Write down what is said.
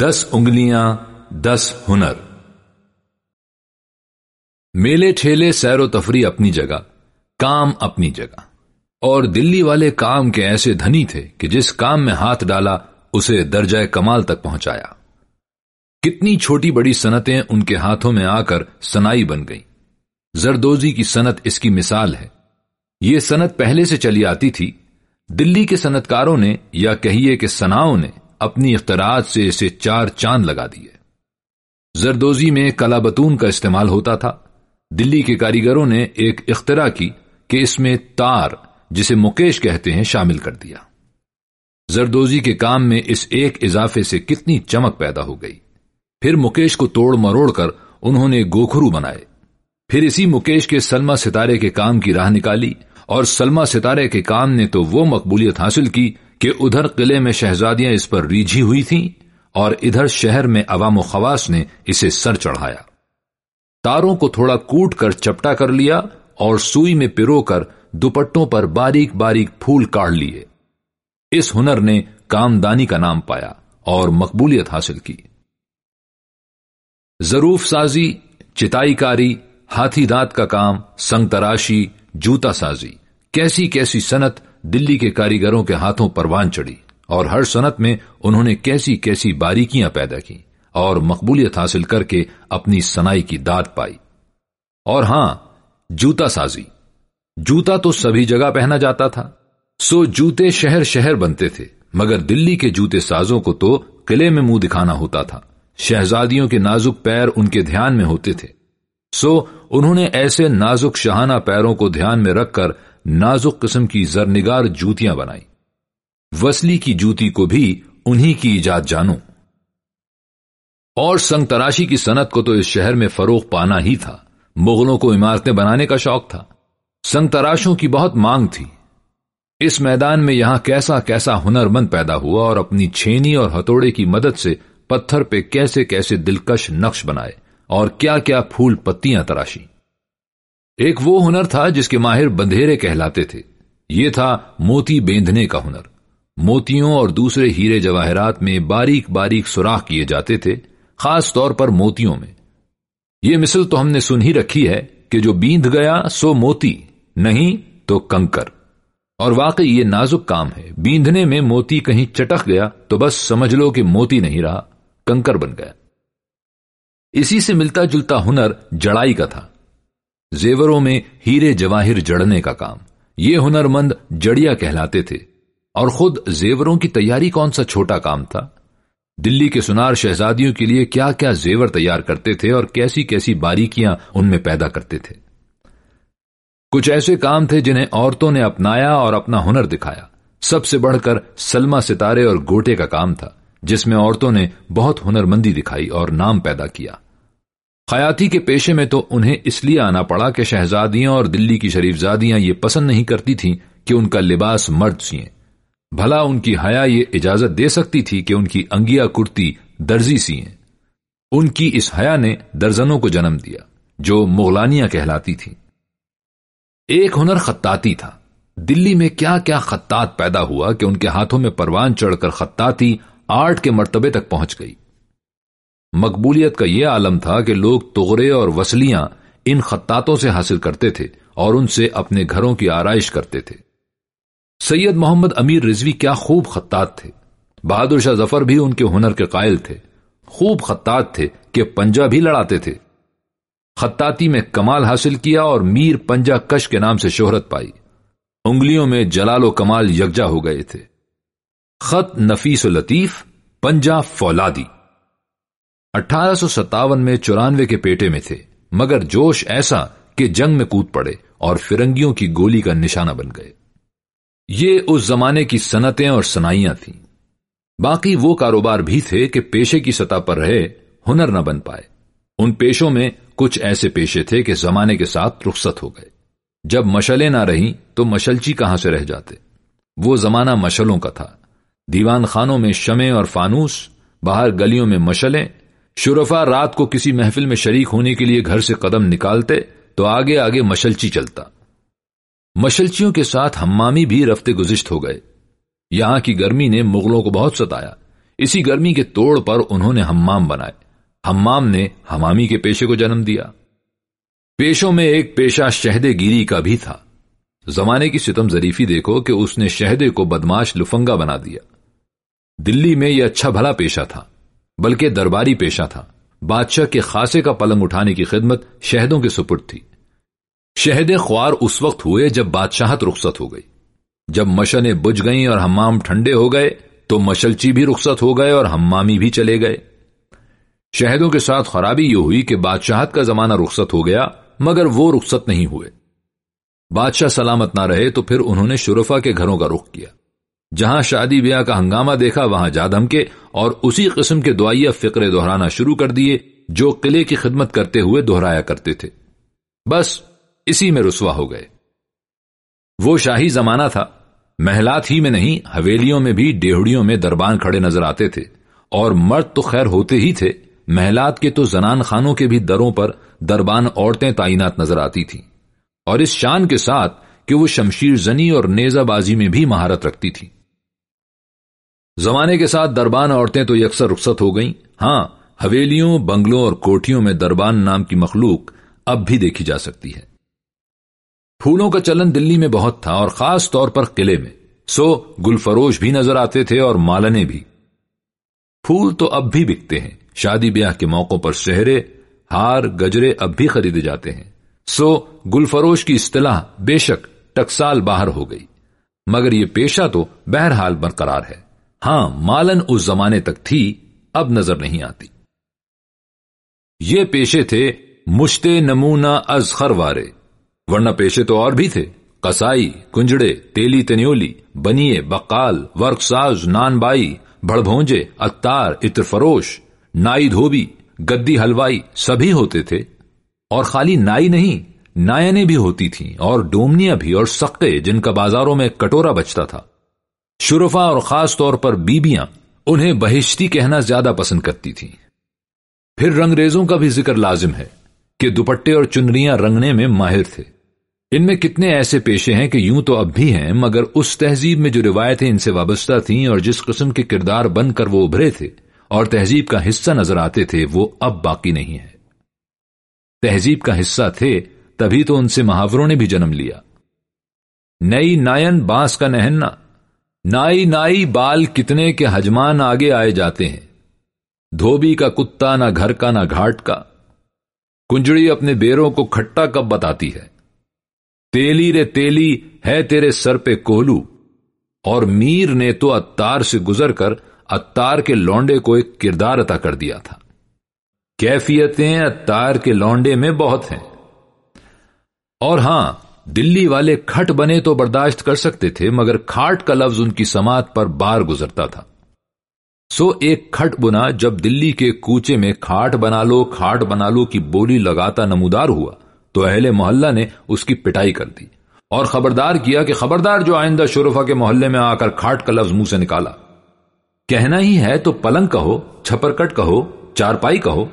دس انگلیاں، دس ہنر۔ میلے ٹھیلے سیر و تفریح اپنی جگہ، کام اپنی جگہ۔ اور دلی والے کام کے ایسے دھنی تھے کہ جس کام میں ہاتھ ڈالا، اسے درجہ کمال تک پہنچایا۔ کتنی چھوٹی بڑی صنعتیں ان کے ہاتھوں میں آ کر سنائی بن گئی زردوزی کی صنعت اس کی مثال ہے۔ یہ صنعت پہلے سے چلی آتی تھی۔ دلی کے صنعت کاروں نے یا کہیے کہ سناؤں نے اپنی اختراعات سے اسے چار چاند لگا دیے۔ زردوزی میں کلا بتون کا استعمال ہوتا تھا۔ دلی کے کاریگروں نے ایک اختراع کی کہ اس میں تار، جسے مکیش کہتے ہیں، شامل کر دیا۔ زردوزی کے کام میں اس ایک اضافے سے کتنی چمک پیدا ہو گئی۔ پھر مکیش کو توڑ مروڑ کر انہوں نے گوکھرو بنائے۔ پھر اسی مکیش کے سلما ستارے کے کام کی راہ نکالی اور سلما ستارے کے کام نے تو وہ مقبولیت حاصل کی کہ ادھر قلعے میں شہزادیاں اس پر ریجھی ہوئی تھیں اور ادھر شہر میں عوام و خواص نے اسے سر چڑھایا۔ تاروں کو تھوڑا کوٹ کر چپٹا کر لیا اور سوئی میں پرو کر دوپٹوں پر باریک باریک پھول کاٹ لیے۔ اس ہنر نے کامدانی کا نام پایا اور مقبولیت حاصل کی۔ ضروف سازی چتائی کاری ہاتھی دانت کا کام سنگ تراشی جوتا سازی، کیسی کیسی صنعت دلی کے کاریگروں کے ہاتھوں پروان چڑھی اور ہر صنعت میں انہوں نے کیسی کیسی باریکیاں پیدا کی اور مقبولیت حاصل کر کے اپنی سنائی کی داد پائی۔ اور ہاں جوتا سازی۔ جوتا تو سبھی جگہ پہنا جاتا تھا۔ سو جوتے شہر شہر بنتے تھے، مگر دلی کے جوتے سازوں کو تو قلعے میں منہ دکھانا ہوتا تھا۔ شہزادیوں کے نازک پیر ان کے دھیان میں ہوتے تھے۔ سو انہوں نے ایسے نازک شہانہ پیروں کو دھیان میں رکھ کر نازک قسم کی زرنگار جوتیاں بنائی۔ وسلی کی جوتی کو بھی انہی کی ایجاد جانو اور سنگ تراشی کی صنعت کو تو اس شہر میں فروغ پانا ہی تھا۔ مغلوں کو عمارتیں بنانے کا شوق تھا۔ سنگ تراشوں کی بہت مانگ تھی۔ اس میدان میں یہاں کیسا کیسا ہنر مند پیدا ہوا اور اپنی چھینی اور ہتوڑے کی مدد سے پتھر پہ کیسے کیسے دلکش نقش بنائے اور کیا کیا پھول پتیاں تراشی ایک وہ ہنر تھا جس کے ماہر بندھیرے کہلاتے تھے۔ یہ تھا موتی بیندنے کا ہنر۔ موتیوں اور دوسرے ہیرے جواہرات میں باریک باریک سوراخ کیے جاتے تھے، خاص طور پر موتیوں میں۔ یہ مثل تو ہم نے سن ہی رکھی ہے کہ جو بیند گیا سو موتی، نہیں تو کنکر۔ اور واقعی یہ نازک کام ہے۔ بیندنے میں موتی کہیں چٹک گیا تو بس سمجھ لو کہ موتی نہیں رہا، کنکر بن گیا۔ اسی سے ملتا جلتا ہنر جڑائی کا تھا۔ زیوروں میں ہیرے جواہر جڑنے کا کام۔ یہ ہنر مند جڑیا کہلاتے تھے۔ اور خود زیوروں کی تیاری کون سا چھوٹا کام تھا؟ دلی کے سنار شہزادیوں کے لیے کیا کیا زیور تیار کرتے تھے اور کیسی کیسی باریکیاں ان میں پیدا کرتے تھے؟ کچھ ایسے کام تھے جنہیں عورتوں نے اپنایا اور اپنا ہنر دکھایا۔ سب سے بڑھ کر سلما ستارے اور گوٹے کا کام تھا، جس میں عورتوں نے بہت ہنر مندی دکھائی اور نام پیدا کیا۔ خیاتی کے پیشے میں تو انہیں اس لیے آنا پڑا کہ شہزادیاں اور دلی کی شریف زادیاں یہ پسند نہیں کرتی تھیں کہ ان کا لباس مرد سیئیں بھلا ان کی حیا یہ اجازت دے سکتی تھی کہ ان کی انگیا کرتی درزی سیئیں ان کی اس حیا نے درزنوں کو جنم دیا، جو مغلانیاں کہلاتی تھیں۔ ایک ہنر خطاطی تھا۔ دلی میں کیا کیا خطاط پیدا ہوا کہ ان کے ہاتھوں میں پروان چڑھ کر خطاطی آرٹ کے مرتبے تک پہنچ گئی۔ مقبولیت کا یہ عالم تھا کہ لوگ تغرے اور وسلیاں ان خطاطوں سے حاصل کرتے تھے اور ان سے اپنے گھروں کی آرائش کرتے تھے۔ سید محمد امیر رضوی کیا خوب خطاط تھے۔ بہادر شاہ ظفر بھی ان کے ہنر کے قائل تھے۔ خوب خطاط تھے کہ پنجا بھی لڑاتے تھے۔ خطاطی میں کمال حاصل کیا اور میر پنجا کش کے نام سے شہرت پائی۔ انگلیوں میں جلال و کمال یکجا ہو گئے تھے۔ خط نفیس و لطیف پنجا فولادی۔ اٹھارہ سو ستاون میں چورانوے کے پیٹے میں تھے، مگر جوش ایسا کہ جنگ میں کود پڑے اور فرنگیوں کی گولی کا نشانہ بن گئے۔ یہ اس زمانے کی صنعتیں اور سنائیاں تھیں۔ باقی وہ کاروبار بھی تھے کہ پیشے کی سطح پر رہے، ہنر نہ بن پائے۔ ان پیشوں میں کچھ ایسے پیشے تھے کہ زمانے کے ساتھ رخصت ہو گئے۔ جب مشلیں نہ رہیں تو مشلچی کہاں سے رہ جاتے؟ وہ زمانہ مشلوں کا تھا۔ دیوان خانوں میں شمیں اور فانوس، باہر گلیوں میں مشلیں شرفا رات کو کسی محفل میں شریک ہونے کے لیے گھر سے قدم نکالتے تو آگے آگے مشلچی چلتا۔ مشلچیوں کے ساتھ ہمامی بھی رفتے گزشت ہو گئے۔ یہاں کی گرمی نے مغلوں کو بہت ستایا۔ اسی گرمی کے توڑ پر انہوں نے ہمام بنائے۔ ہمام نے ہمامی کے پیشے کو جنم دیا۔ پیشوں میں ایک پیشہ شہد گیری کا بھی تھا۔ زمانے کی ستم ظریفی دیکھو کہ اس نے شہدے کو بدماش لفنگا بنا دیا۔ دلی میں یہ اچھا بھلا پیشہ تھا۔ بلکہ درباری پیشہ تھا۔ بادشاہ کے خاصے کا پلنگ اٹھانے کی خدمت شہدوں کے سپرد تھی۔ شہد خوار اس وقت ہوئے جب بادشاہت رخصت ہو گئی۔ جب مشنیں بج گئیں اور ہمام ٹھنڈے ہو گئے، تو مشلچی بھی رخصت ہو گئے اور ہمامی بھی چلے گئے۔ شہدوں کے ساتھ خرابی یہ ہوئی کہ بادشاہت کا زمانہ رخصت ہو گیا، مگر وہ رخصت نہیں ہوئے۔ بادشاہ سلامت نہ رہے تو پھر انہوں نے شرفا کے گھروں کا رخ کیا۔ جہاں شادی بیاہ کا ہنگامہ دیکھا وہاں جا دھمکے اور اسی قسم کے دعائیہ فکرے دہرانا شروع کر دیے جو قلعے کی خدمت کرتے ہوئے دہرایا کرتے تھے۔ بس اسی میں رسوا ہو گئے۔ وہ شاہی زمانہ تھا۔ محلات ہی میں نہیں، حویلیوں میں بھی ڈیہڑیوں میں دربان کھڑے نظر آتے تھے۔ اور مرد تو خیر ہوتے ہی تھے۔ محلات کے تو زنان خانوں کے بھی دروں پر دربان عورتیں تعینات نظر آتی تھیں۔ اور اس شان کے ساتھ کہ وہ شمشیر زنی اور نیزہ بازی میں بھی مہارت رکھتی تھی زمانے کے ساتھ دربان عورتیں تو یکسر رخصت ہو گئیں۔ ہاں حویلیوں، بنگلوں اور کوٹھیوں میں دربان نام کی مخلوق اب بھی دیکھی جا سکتی ہے۔ پھولوں کا چلن دلی میں بہت تھا اور خاص طور پر قلعے میں۔ سو گل فروش بھی نظر آتے تھے اور مالنے بھی۔ پھول تو اب بھی بکتے ہیں۔ شادی بیاہ کے موقعوں پر شہرے ہار، گجرے اب بھی خریدے جاتے ہیں۔ سو گل فروش کی اصطلاح بے شک ٹکسال باہر ہو گئی۔ مگر یہ پیشہ تو بہرحال برقرار ہے۔ ہاں مالن اس زمانے تک تھی، اب نظر نہیں آتی۔ یہ پیشے تھے مشتے نمونہ از خروارے ورنہ پیشے تو اور بھی تھے۔ کسائی کنجڑے، تیلی تنیولی، بنیے، بقال ورک ساز نان بائی بڑبھونجے، اتار اتر فروش، نائی دھوبی، گدی حلوائی سبھی ہوتے تھے۔ اور خالی نائی نہیں نائنیں بھی ہوتی تھیں اور ڈومنیاں بھی اور سکے جن کا بازاروں میں کٹورا بچتا تھا۔ شرفا اور خاص طور پر بیبیاں انہیں بہشتی کہنا زیادہ پسند کرتی تھیں۔ پھر رنگریزوں کا بھی ذکر لازم ہے کہ دوپٹے اور چنریاں رنگنے میں ماہر تھے۔ ان میں کتنے ایسے پیشے ہیں کہ یوں تو اب بھی ہیں، مگر اس تہذیب میں جو روایتیں ان سے وابستہ تھیں اور جس قسم کے کردار بن کر وہ ابھرے تھے اور تہذیب کا حصہ نظر آتے تھے، وہ اب باقی نہیں ہے تہذیب کا حصہ تھے، تبھی تو ان سے محاوروں نے بھی جنم لیا۔ نئی نائن بانس کا نہننا۔ نائی نائی بال کتنے کے حجمان آگے آئے جاتے ہیں۔ دھوبی کا کتا نہ گھر کا نہ گھاٹ کا۔ کنجڑی اپنے بیروں کو کھٹا کب بتاتی ہے۔ تیلی رے تیلی ہے تیرے سر پہ کولو۔ اور میر نے تو اتار سے گزر کر اتار کے لونڈے کو ایک کردار عطا کر دیا تھا۔ کیفیتیں اتار کے لونڈے میں بہت ہیں۔ اور ہاں دلی والے کھٹ بنے تو برداشت کر سکتے تھے، مگر کھاٹ کا لفظ ان کی سماعت پر بار گزرتا تھا۔ سو ایک کھٹ بنا جب دلی کے کوچے میں کھاٹ بنا لو، کھاٹ بنا لو کی بولی لگاتا نمودار ہوا، تو اہل محلہ نے اس کی پٹائی کر دی۔ اور خبردار کیا کہ خبردار جو آئندہ شرفا کے محلے میں آ کر کھاٹ کا لفظ منہ سے نکالا۔ کہنا ہی ہے تو پلنگ کہو چھپر کٹ کہو، چارپائی کہو۔